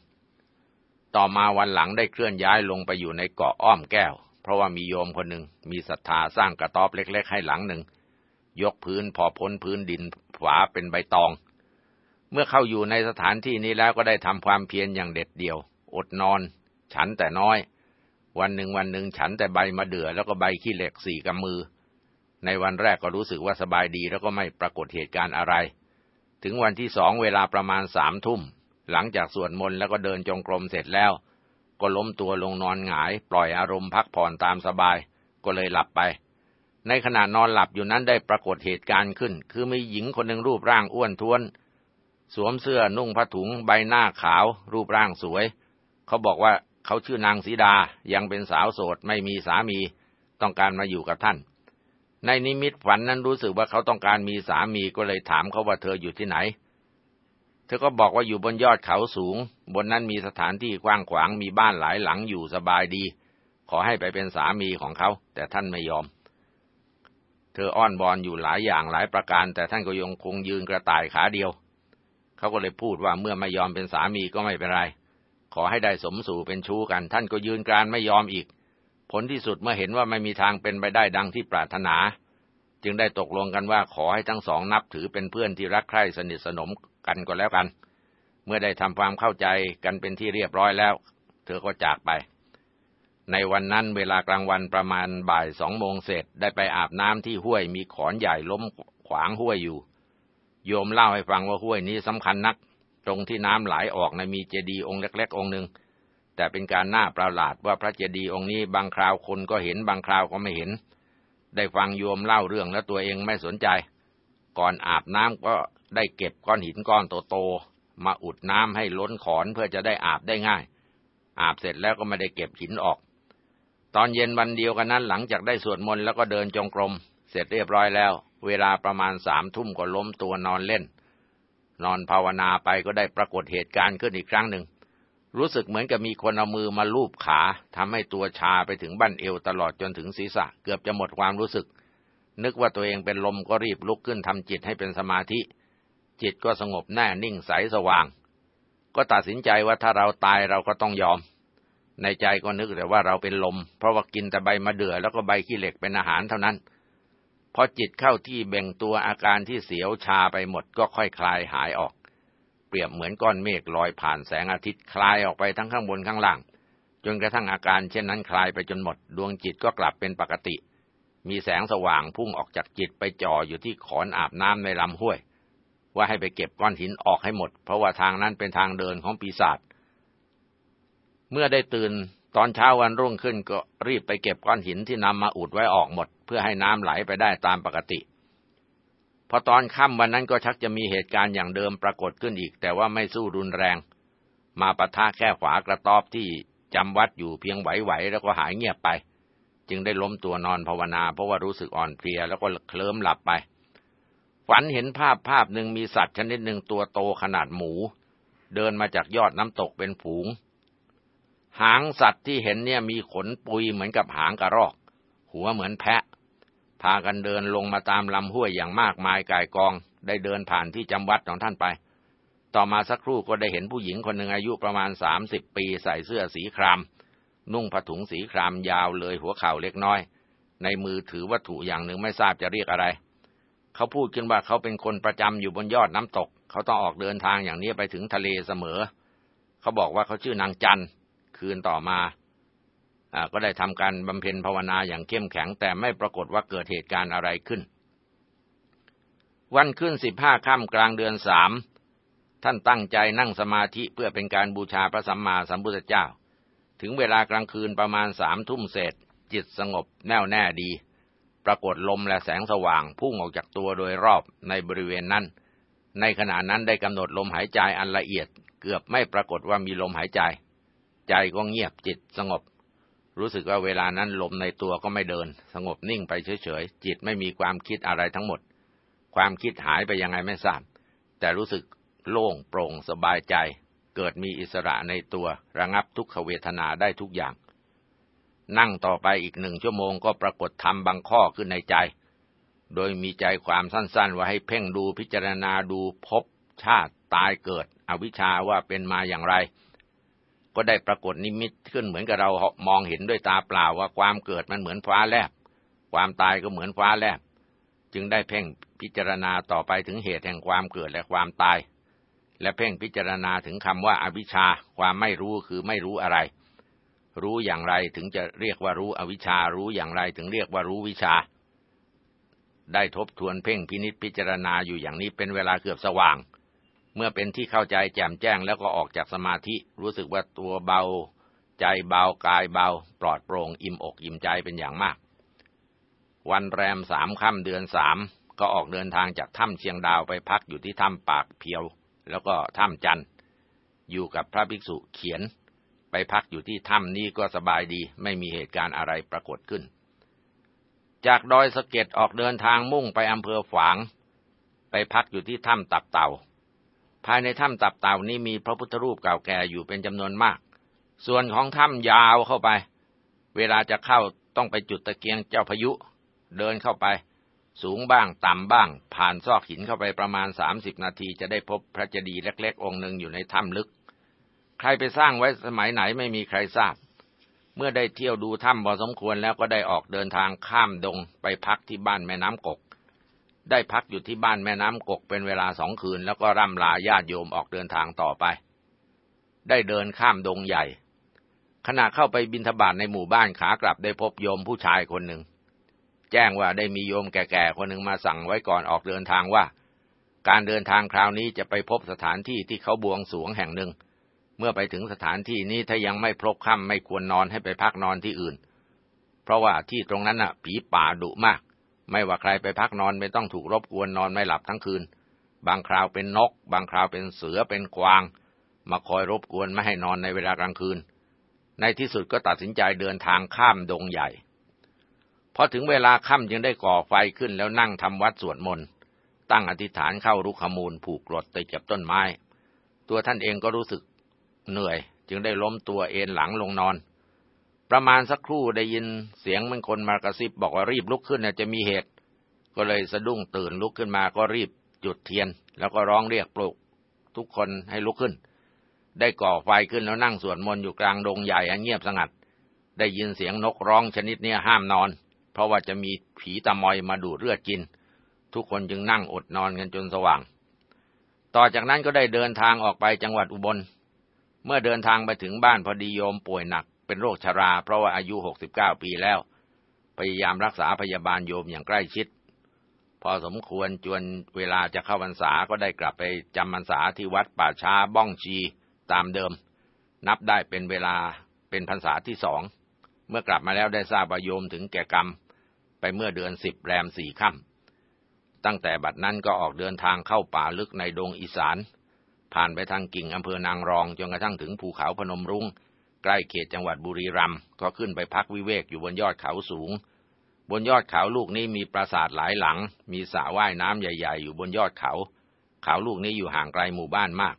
ต่อมาวันหลังได้เคลื่อนย้ายลงไปอยู่ในเกาะอ้อมแก้ว เพราะว่ามีโยมคนหนึ่งมีศรัทธาสร้างกระต๊อบเล็ก ๆ ให้หลังหนึ่ง ยกพื้นพอพ้นพื้นดินฝาเป็นใบตอง เมื่อเข้าอยู่ในสถานที่นี้แล้วก็ได้ทำความเพียรอย่างเด็ดเดี่ยว อดนอน ฉันแต่น้อย วันหนึ่งวันหนึ่งฉันแต่ใบมะเดื่อแล้วก็ใบขี้เหล็กสี่กำมือ ในวันแรกก็รู้สึกว่าสบายดีแล้วก็ไม่ปรากฏเหตุการณ์อะไร ถึงวันที่สองเวลาประมาณสามทุ่ม หลังจากสวดมนต์แล้วก็เดินจงกรมเสร็จแล้ว ก็ล้มตัวลงนอนหงาย ปล่อยอารมณ์พักผ่อนตามสบาย ก็เลยหลับไป ในขณะนอนหลับอยู่นั้นได้ปรากฏเหตุการณ์ขึ้น คือมีหญิงคนหนึ่งรูปร่างอ้วนท้วน สวมเสื้อนุ่งผ้าถุง ใบหน้าขาว รูปร่างสวย เขาบอกว่าเขาชื่อนางสีดายังเป็นสาวโสดไม่มีสามี ต้องการมาอยู่กับท่าน ในนิมิตฝันนั้นรู้สึกว่าเขาต้องการมีสามีก็เลยถามเขาว่าเธออยู่ที่ไหนเเธอก็บอกว่าอยู่บนยอดเขาสูง บนนั้นมีสถานที่กว้างขวางมีบ้านหลายหลังอยู่สบายดี ขอให้ไปเป็นสามีของเขา แต่ท่านไม่ยอม เธออ้อนบอนอยู่หลายอย่างหลายประการ แต่ท่านก็ยังคงยืนกระต่ายขาเดียว เขาก็เลยพูดว่าเมื่อไม่ยอมเป็นสามีก็ไม่เป็นไร ขอให้ได้สมสู่เป็นชู้กัน ท่านก็ยืนกรานไม่ยอมอีก ผลที่สุดเมื่อเห็นว่าไม่มีทางเป็นไปได้ดังที่ปรารถนา จึงได้ตกลงกันว่าขอให้ทั้งสองนับถือเป็นเพื่อนที่รักใคร่สนิทสนมกันก็แล้วกัน เมื่อได้ทำความเข้าใจกันเป็นที่เรียบร้อยแล้ว เธอก็จากไป ในวันนั้นเวลากลางวันประมาณบ่ายสองโมงเสร็จได้ไปอาบน้ำที่ห้วยมีขอนใหญ่ล้มขวางห้วยอยู่ โยมเล่าให้ฟังว่าห้วยนี้สำคัญนัก ตรงที่น้ำไหลออกในมีเจดีย์องค์เล็ก ๆ องค์หนึ่งแต่เป็นการน่าประหลาดว่าพระเจดีย์องค์นี้บางคราวคนก็เห็นบางคราวก็ไม่เห็น ได้ฟังโยมเล่าเรื่องแล้วตัวเองไม่สนใจ ก่อนอาบน้ำก็ ได้เก็บก้อนหินก้อนโตๆมาอุดน้ำให้ล้นขอนเพื่อจะได้อาบได้ง่าย อาบเสร็จแล้วก็ไม่ได้เก็บหินออก ตอนเย็นวันเดียวกันนั้นหลังจากได้สวดมนต์แล้วก็เดินจงกรม เสร็จเรียบร้อยแล้ว เวลาประมาณสามทุ่มก็ล้มตัวนอนเล่น นอนภาวนาไปก็ได้ปรากฏเหตุการณ์ขึ้นอีกครั้งหนึ่งรู้สึกเหมือนกับมีคนเอามือมาลูบขาทำให้ตัวชาไปถึงบั้นเอวตลอดจนถึงศีรษะเกือบจะหมดความรู้สึก นึกว่าตัวเองเป็นลมก็รีบลุกขึ้นทำจิตให้เป็นสมาธิ จิตก็สงบแน่นิ่งใสสว่าง ก็ตัดสินใจว่าถ้าเราตายเราก็ต้องยอม ในใจก็นึกแต่ว่าเราเป็นลม เพราะว่ากินแต่ใบมะเดื่อแล้วก็ใบขี้เหล็กเป็นอาหารเท่านั้น พอจิตเข้าที่แบ่งตัวอาการที่เสียวชาไปหมดก็ค่อยคลายหายออก เปรียบเหมือนก้อนเมฆลอยผ่านแสงอาทิตย์คลายออกไปทั้งข้างบนข้างล่าง จนกระทั่งอาการเช่นนั้นคลายไปจนหมด ดวงจิตก็กลับเป็นปกติมีแสงสว่างพุ่งออกจากจิตไปจ่ออยู่ที่ขอนอาบน้ำในลำห้วย ว่าให้ไปเก็บก้อนหินออกให้หมด เพราะว่าทางนั้นเป็นทางเดินของปีศาจเมื่อได้ตื่นตอนเช้าวันรุ่งขึ้นก็รีบไปเก็บก้อนหินที่นำมาอุดไว้ออกหมด เพื่อให้น้ำไหลไปได้ตามปกติ พอตอนค่ำวันนั้นก็ชักจะมีเหตุการณ์อย่างเดิมปรากฏขึ้นอีก แต่ว่าไม่สู้รุนแรง มาปะทะแค่ขวากระตอบที่จำวัดอยู่เพียงไหวๆแล้วก็หายเงียบไป จึงได้ล้มตัวนอนภาวนา เพราะว่ารู้สึกอ่อนเพลียแล้วก็เคลิ้มหลับไป ฝันเห็นภาพภาพหนึ่งมีสัตว์ชนิดหนึ่งตัวโตขนาดหมู เดินมาจากยอดน้ำตกเป็นฝูง หางสัตว์ที่เห็นเนี่ยมีขนปุยเหมือนกับหางกระรอก หัวเหมือนแพะ พากันเดินลงมาตามลำห้วยอย่างมากมายกายกอง ได้เดินผ่านที่จำวัดของท่านไป ต่อมาสักครู่ก็ได้เห็นผู้หญิงคนหนึ่งอายุประมาณสามสิบปีใส่เสื้อสีคราม นุ่งผ้าถุงสีครามยาวเลยหัวเข่าเล็กน้อย ในมือถือวัตถุอย่างหนึ่งไม่ทราบจะเรียกอะไร เขาพูดขึ้นว่าเขาเป็นคนประจำอยู่บนยอดน้ำตก เขาต้องออกเดินทางอย่างนี้ไปถึงทะเลเสมอ เขาบอกว่าเขาชื่อนางจันคืนต่อมาก็ได้ทำการบำเพ็ญภาวนาอย่างเข้มแข็ง แต่ไม่ปรากฏว่าเกิดเหตุการณ์อะไรขึ้น วันขึ้นสิบห้าค่ำกลางเดือนสามท่านตั้งใจนั่งสมาธิเพื่อเป็นการบูชาพระสัมมาสัมพุทธเจ้า ถึงเวลากลางคืนประมาณสามทุ่มเศษ จิตสงบแน่วแน่ดี ปรากฏลมและแสงสว่างพุ่งออกจากตัวโดยรอบในบริเวณนั้น ในขณะนั้นได้กำหนดลมหายใจอันละเอียด เกือบไม่ปรากฏว่ามีลมหายใจ ใจก็เงียบจิตสงบ รู้สึกว่าเวลานั้นลมในตัวก็ไม่เดิน สงบนิ่งไปเฉยๆ จิตไม่มีความคิดอะไรทั้งหมด ความคิดหายไปยังไงไม่ทราบ แต่รู้สึกโล่งโปร่งสบายใจ เกิดมีอิสระในตัวระงับทุกขเวทนาได้ทุกอย่าง นั่งต่อไปอีกหนึ่งชั่วโมงก็ปรากฏธรรมบางข้อขึ้นในใจ โดยมีใจความสั้นๆ ว่าให้เพ่งดูพิจารณาดูพบชาติตายเกิด อวิชชาว่าเป็นมาอย่างไร ก็ได้ปรากฏนิมิตขึ้นเหมือนกับเรามองเห็นด้วยตาเปล่าว่าความเกิดมันเหมือนฟ้าแลบ ความตายก็เหมือนฟ้าแลบ จึงได้เพ่งพิจารณาต่อไปถึงเหตุแห่งความเกิดและความตาย และเพ่งพิจารณาถึงคำว่าอาวิชชาความไม่รู้คือไม่รู้อะไร รู้อย่างไรถึงจะเรียกว่ารู้อวิชารู้อย่างไรถึงเรียกว่ารู้วิชา ได้ทบทวนเพ่งพินิษพิจารณาอยู่อย่างนี้เป็นเวลาเกือบสว่าง เมื่อเป็นที่เข้าใจแจ่มแจ้งแล้วก็ออกจากสมาธิรู้สึกว่าตัวเบา ใจเบากายเบา ปลอดโปร่งอิ่มอกอิ่มใจเป็นอย่างมาก วันแรมสามค่ำเดือนสามก็ออกเดินทางจากถ้ำเชียงดาวไปพักอยู่ที่ถ้ำปากเพียว แล้วก็ถ้ำจันอยู่กับพระภิกษุเขียน ไปพักอยู่ที่ถ้ำนี้ก็สบายดี ไม่มีเหตุการณ์อะไรปรากฏขึ้น จากดอยสะเก็ดออกเดินทางมุ่งไปอำเภอฝาง ไปพักอยู่ที่ถ้ำตับเต่า ภายในถ้ำตับเต่านี้มีพระพุทธรูปเก่าแก่อยู่เป็นจำนวนมาก ส่วนของถ้ำยาวเข้าไป เวลาจะเข้าต้องไปจุดตะเกียงเจ้าพายุ เดินเข้าไป สูงบ้างต่ำบ้าง ผ่านซอกหินเข้าไปประมาณสามสิบนาทีจะได้พบพระเจดีย์เล็ก ๆ องค์หนึ่งอยู่ในถ้ำลึก ใครไปสร้างไว้สมัยไหนไม่มีใครทราบ เมื่อได้เที่ยวดูถ้ำพอสมควรแล้วก็ได้ออกเดินทางข้ามดงไปพักที่บ้านแม่น้ำกก ได้พักอยู่ที่บ้านแม่น้ำกกเป็นเวลาสองคืน แล้วก็ร่ำลาญาติโยมออกเดินทางต่อไป ได้เดินข้ามดงใหญ่ ขณะเข้าไปบินทบาทในหมู่บ้านขากลับได้พบโยมผู้ชายคนหนึ่ง แจ้งว่าได้มีโยมแก่ๆคนหนึ่งมาสั่งไว้ก่อนออกเดินทางว่า การเดินทางคราวนี้จะไปพบสถานที่ที่เขาบวงสวงแห่งหนึ่ง เมื่อไปถึงสถานที่นี้ถ้ายังไม่พบค่ำไม่ควรนอนให้ไปพักนอนที่อื่น เพราะว่าที่ตรงนั้นน่ะ ผีป่าดุมาก ไม่ว่าใครไปพักนอนไม่ต้องถูกรบกวนนอนไม่หลับทั้งคืน บางคราวเป็นนก บางคราวเป็นเสือเป็นกวาง มาคอยรบกวนไม่ให้นอนในเวลากลางคืน ในที่สุดก็ตัดสินใจเดินทางข้ามดงใหญ่พอถึงเวลาค่ำจึงได้ก่อไฟขึ้นแล้วนั่งทำวัดสวดมนต์ตั้งอธิษฐานเข้ารุกขมูลผูกกรดติดกับต้นไม้ ตัวท่านเองก็รู้สึก เหนื่อย จึงได้ล้มตัวเอนหลังลงนอน ประมาณสักครู่ได้ยินเสียงมันคนมากระซิบบอกว่ารีบลุกขึ้นจะมีเหตุ ก็เลยสะดุ้งตื่นลุกขึ้นมาก็รีบจุดเทียน แล้วก็ร้องเรียกปลุกทุกคนให้ลุกขึ้น ได้ก่อไฟขึ้นแล้วนั่งสวดมนต์อยู่กลางดงใหญ่อันเงียบสงัด ได้ยินเสียงนกร้องชนิดนี้ห้ามนอน เพราะว่าจะมีผีตะมอยมาดูดเลือดกิน ทุกคนจึงนั่งอดนอนกันจนสว่าง ต่อจากนั้นก็ได้เดินทางออกไปจังหวัดอุบล เมื่อเดินทางไปถึงบ้านพอดีโยมป่วยหนักเป็นโรคชรา เพราะว่าอายุหกสิบเก้าปีแล้ว พยายามรักษาพยาบาลโยมอย่างใกล้ชิด พอสมควรจวนเวลาจะเข้าพรรษาก็ได้กลับไปจำพรรษาที่วัดป่าช้าบ้องชีตามเดิม นับได้เป็นเวลาเป็นพรรษาที่สอง เมื่อกลับมาแล้วได้ทราบว่าโยมถึงแก่กรรม ไปเมื่อเดือนสิบแรมสี่ค่ำตั้งแต่บัดนั้นก็ออกเดินทางเข้าป่าลึกในดงอีสาน ผ่านไปทางกิ่งอำเภอนางรองจนกระทั่งถึงภูเขาพนมรุง้ง ใกล้เขตจังหวัดบุรีรัมย์ก็ขึ้นไปพักวิเวกอยู่บนยอดเขาสูง บนยอดเขาลูกนี้มีปราสาทหลายหลัง มีสระว่ายน้ำใหญ่ๆ อยู่บนยอดเขา เขาลูกนี้อยู่ห่างไกลหมู่บ้านมาก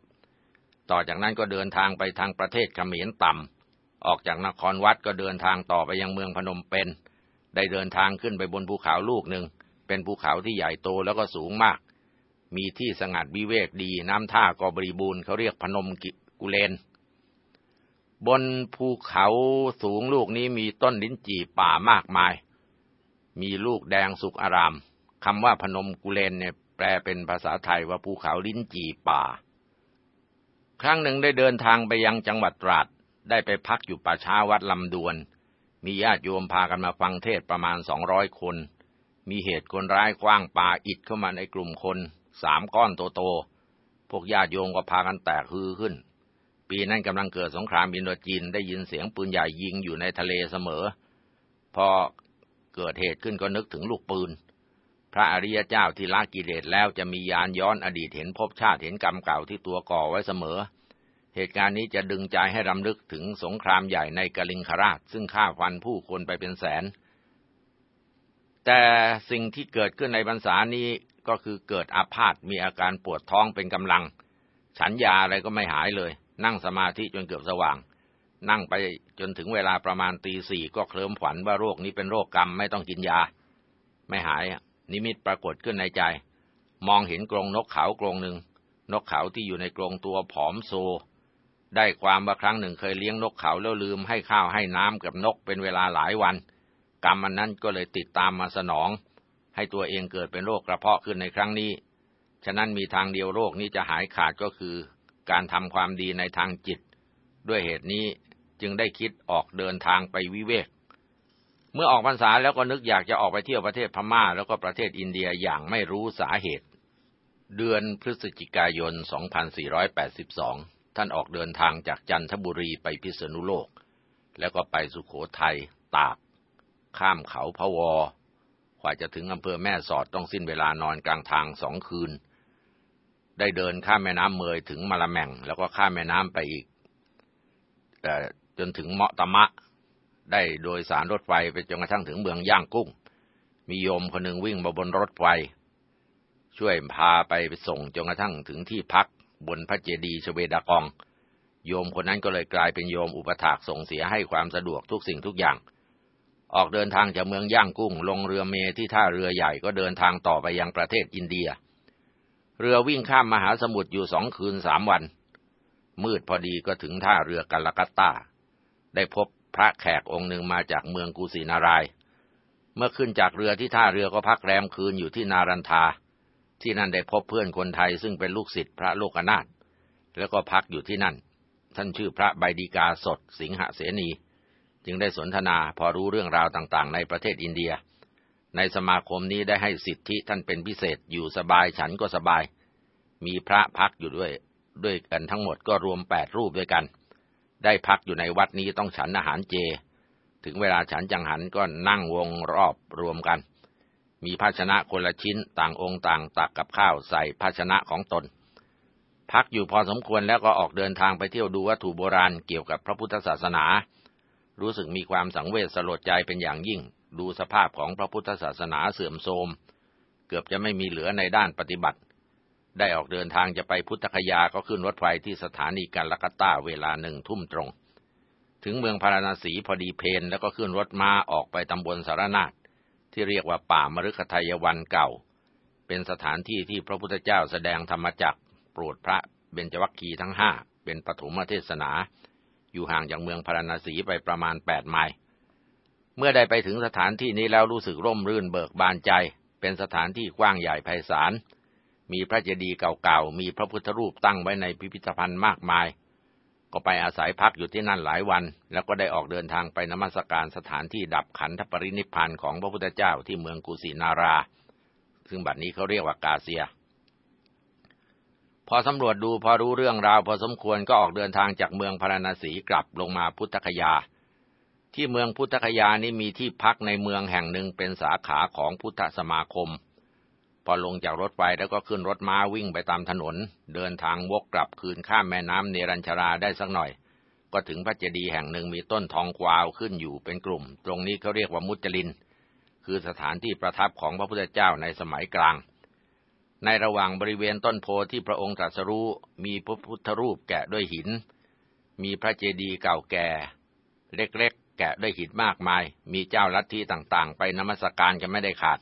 ต่อจากนั้นก็เดินทางไปทางประเทศเขมรต่ำออกจากนครวัดก็เดินทางต่อไปยังเมืองพนมเปญได้เดินทางขึ้นไปบนภูเขาลูกหนึ่งเป็นภูเขาที่ใหญ่โตแล้วก็สูงมาก มีที่สงัดวิเวกดี น้ำท่าก็บริบูรณ์เขาเรียกพนมกุเลน บนภูเขาสูงลูกนี้มีต้นลิ้นจี่ป่ามากมาย มีลูกแดงสุกอารามคำว่าพนมกุเลนเนี่ยแปลเป็นภาษาไทยว่าภูเขาลิ้นจี่ป่า ครั้งหนึ่งได้เดินทางไปยังจังหวัดตราด ได้ไปพักอยู่ป่าช้าวัดลำดวน มีญาติโยมพากันมาฟังเทศประมาณสองร้อยคน มีเหตุคนร้ายคว้างป่าอิดเข้ามาในกลุ่มคน สามก้อนโตๆ พวกญาติโยมก็พากันแตกฮือขึ้น ปีนั้นกำลังเกิดสงครามอินโดจีนได้ยินเสียงปืนใหญ่ยิงอยู่ในทะเลเสมอ พอเกิดเหตุขึ้นก็นึกถึงลูกปืน พระอริยเจ้าที่ละกิเลสแล้วจะมียานย้อนอดีตเห็นภพชาติเห็นกรรมเก่าที่ตัวก่อไว้เสมอ เหตุการณ์นี้จะดึงใจให้รำลึกถึงสงครามใหญ่ในกลิงคราช ซึ่งฆ่าฟันผู้คนไปเป็นแสนแต่สิ่งที่เกิดขึ้นในพรรษานี้ ก็คือเกิดอาพาธมีอาการปวดท้องเป็นกำลัง ฉันยาอะไรก็ไม่หายเลย นั่งสมาธิจนเกือบสว่าง นั่งไปจนถึงเวลาประมาณตีสี่ก็เคลิ้มฝันว่าโรคนี้เป็นโรคกรรมไม่ต้องกินยา ไม่หาย นิมิตปรากฏขึ้นในใจ มองเห็นกรงนกเขากรงหนึ่งนกเขาที่อยู่ในกรงตัวผอมโซ ได้ความว่าครั้งหนึ่งเคยเลี้ยงนกเขาแล้วลืมให้ข้าวให้น้ำกับนกเป็นเวลาหลายวัน กรรมมันนั้นก็เลยติดตามมาสนอง ให้ตัวเองเกิดเป็นโรคกระเพาะขึ้นในครั้งนี้ ฉะนั้นมีทางเดียวโรคนี้จะหายขาดก็คือ การทำความดีในทางจิต ด้วยเหตุนี้จึงได้คิดออกเดินทางไปวิเวก เมื่อออกพรรษาแล้วก็นึกอยากจะออกไปเที่ยวประเทศพม่า แล้วก็ประเทศอินเดียอย่างไม่รู้สาเหตุ เดือนพฤศจิกายน 2482 ท่านออกเดินทางจากจันทบุรีไปพิษณุโลก แล้วก็ไปสุขโขทัย ตาก ข้ามเขาพะวอ กว่าจะถึงอำเภอแม่สอดต้องสิ้นเวลานอนกลางทางสองคืน ได้เดินข้ามแม่น้ำเมยถึงมะละแมงแล้วก็ข้ามแม่น้ำไปอีกจนถึงเมาะตะมะ ได้โดยสารรถไฟไปจนกระทั่งถึงเมืองย่างกุ้ง มีโยมคนหนึ่งวิ่งมาบนรถไฟ ช่วยพาไปไปส่งจนกระทั่งถึงที่พักบนพระเจดีย์ชเวดากอง โยมคนนั้นก็เลยกลายเป็นโยมอุปถากส่งเสียให้ความสะดวกทุกสิ่งทุกอย่าง ออกเดินทางจากเมืองย่างกุ้ง ลงเรือเมที่ท่าเรือใหญ่ก็เดินทางต่อไปยังประเทศอินเดีย เรือวิ่งข้ามมหาสมุทรอยู่สองคืนสามวัน มืดพอดีก็ถึงท่าเรือกัลกัตตา ได้พบพระแขกองค์หนึ่งมาจากเมืองกุสินาราย เมื่อขึ้นจากเรือที่ท่าเรือก็พักแรมคืนอยู่ที่นารันทา ที่นั่นได้พบเพื่อนคนไทยซึ่งเป็นลูกศิษย์พระโลกนาถแล้วก็พักอยู่ที่นั่น ท่านชื่อพระใบดีกาสดสิงหเสนี จึงได้สนทนาพอรู้เรื่องราวต่างๆ ในประเทศอินเดีย ในสมาคมนี้ได้ให้สิทธิท่านเป็นพิเศษอยู่สบายฉันก็สบาย มีพระพักอยู่ด้วย ด้วยกันทั้งหมดก็รวมแปดรูปด้วยกัน ได้พักอยู่ในวัดนี้ต้องฉันอาหารเจ ถึงเวลาฉันจังหันก็นั่งวงรอบรวมกัน มีภาชนะคนละชิ้นต่างองค์ต่างตักกับข้าวใส่ภาชนะของตนพักอยู่พอสมควรแล้วก็ออกเดินทางไปเที่ยวดูวัตถุโบราณเกี่ยวกับพระพุทธศาสนา รู้สึกมีความสังเวชสลดใจเป็นอย่างยิ่ง ดูสภาพของพระพุทธศาสนาเสื่อมโทรม เกือบจะไม่มีเหลือในด้านปฏิบัติ ได้ออกเดินทางจะไปพุทธคยาก็ขึ้นรถไฟที่สถานีกันลกต้าเวลาหนึ่งทุ่มตรง ถึงเมืองพาราณสีพอดีเพนแล้วก็ขึ้นรถม้าออกไปตำบลสารนาฏที่เรียกว่าป่ามฤคทายวันเก่า เป็นสถานที่ที่พระพุทธเจ้าแสดงธรรมจักโปรดพระเบญจวัคคีย์ทั้งห้าเป็นปฐมเทศนา อยู่ห่างจากเมืองพาราณสีไปประมาณแปดไมล์เมื่อได้ไปถึงสถานที่นี้แล้วรู้สึกร่มรื่นเบิกบานใจ เป็นสถานที่กว้างใหญ่ไพศาลมีพระเจดีย์เก่าๆ มีพระพุทธรูปตั้งไว้ในพิพิธภัณฑ์มากมาย ก็ไปอาศัยพักอยู่ที่นั่นหลายวัน แล้วก็ได้ออกเดินทางไปนมัสการสถานที่ดับขันธปรินิพพานของพระพุทธเจ้าที่เมืองกุสินารา ซึ่งบัดนี้เขาเรียกว่ากาเซีย พอสำรวจดูพอรู้เรื่องราวพอสมควรก็ออกเดินทางจากเมืองพาราณสีกลับลงมาพุทธคยา ที่เมืองพุทธคยานี้มีที่พักในเมืองแห่งหนึ่งเป็นสาขาของพุทธสมาคม พอลงจากรถไฟแล้วก็ขึ้นรถม้าวิ่งไปตามถนน เดินทางวกกลับคืนข้ามแม่น้ำเนรัญชราได้สักหน่อย ก็ถึงพระเจดีย์แห่งหนึ่งมีต้นทองกวาวขึ้นอยู่เป็นกลุ่ม ตรงนี้เขาเรียกว่ามุจลิน คือสถานที่ประทับของพระพุทธเจ้าในสมัยกลาง ในระหว่างบริเวณต้นโพที่พระองค์ตรัสรู้มีพระพุทธรูปแกะด้วยหิน มีพระเจดีย์เก่าแก่ เล็กๆ แกะด้วยหินมากมาย มีเจ้าลัทธิต่างๆ ไปนมัสการกันไม่ได้ขาด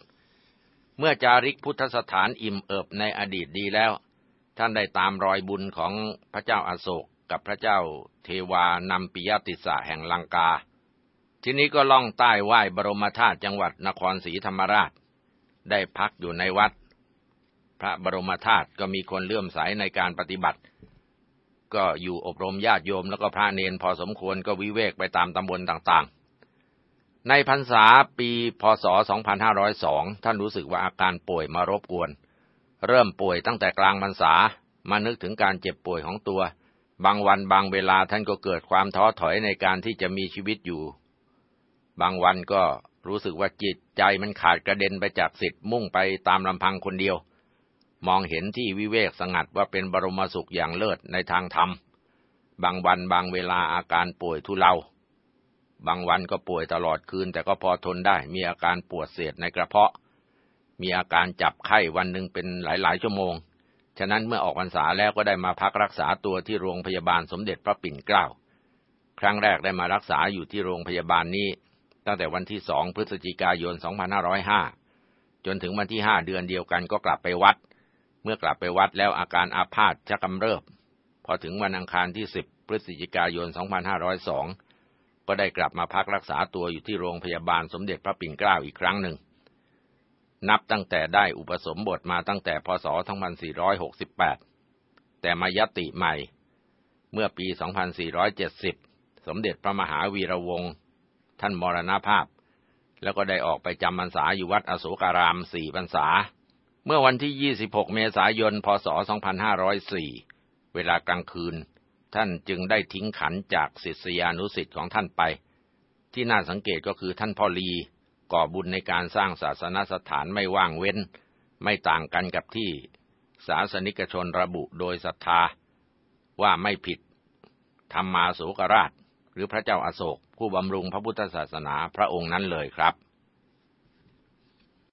เมื่อจาริกพุทธสถานอิ่มเอิบในอดีตดีแล้ว ท่านได้ตามรอยบุญของพระเจ้าอาโศกกับพระเจ้าเทวานำปิยติสะแห่งลังกา ทีนี้ก็ล่องใต้ไหว้บรมธาตุจังหวัดนครศรีธรรมราช ได้พักอยู่ในวัด พระบรมธาตุก็มีคนเลื่อมใสในการปฏิบัติ ก็อยู่อบรมญาติโยมแล้วก็พระเนนพอสมควรก็วิเวกไปตามตำบลต่างๆ ในพรรษาปีพศ 2502 ท่านรู้สึกว่าอาการป่วยมารบกวน เริ่มป่วยตั้งแต่กลางพรรษามานึกถึงการเจ็บป่วยของตัว บางวันบางเวลาท่านก็เกิดความท้อถอยในการที่จะมีชีวิตอยู่ บางวันก็รู้สึกว่าจิตใจมันขาดกระเด็นไปจากสิทธิ์มุ่งไปตามลำพังคนเดียว มองเห็นที่วิเวกสงัดว่าเป็นบรมสุขอย่างเลิศในทางธรรม บางวันบางเวลาอาการป่วยทุเลา บางวันก็ป่วยตลอดคืนแต่ก็พอทนได้ มีอาการปวดเสียดในกระเพาะ มีอาการจับไข้วันหนึ่งเป็นหลายๆชั่วโมง ฉะนั้นเมื่อออกพรรษาแล้วก็ได้มาพักรักษาตัวที่โรงพยาบาลสมเด็จพระปิ่นเกล้า ครั้งแรกได้มารักษาอยู่ที่โรงพยาบาลนี้ตั้งแต่วันที่สองพฤศจิกายน 2505 จนถึงวันที่ห้าเดือนเดียวกันก็กลับไปวัด เมื่อกลับไปวัดแล้วอาการอาพาธชักกำเริบ พอถึงวันอังคารที่ 10 พฤศจิกายน 2502 ก็ได้กลับมาพักรักษาตัวอยู่ที่โรงพยาบาลสมเด็จพระปิ่นเกล้าอีกครั้งหนึ่ง นับตั้งแต่ได้อุปสมบทมาตั้งแต่พศ 2468 แต่มายติใหม่ เมื่อปี 2470 สมเด็จพระมหาวีระวงศ์ท่านมรณภาพ แล้วก็ได้ออกไปจำพรรษาอยู่วัดอโศการามสี่พรรษา เมื่อวันที่ 26 เมษายน พศ 2504 เวลากลางคืน ท่านจึงได้ทิ้งขันจากศิษยานุศิษย์ของท่านไป ที่น่าสังเกตก็คือท่านพ่อลีก่อบุญในการสร้างศาสนสถานไม่ว่างเว้น ไม่ต่างกันกับที่ศาสนิกชนระบุโดยศรัทธา ว่าไม่ผิดธรรมมาโสกราช หรือพระเจ้าอาโศกผู้บำรุงพระพุทธศาสนาพระองค์นั้นเลยครับ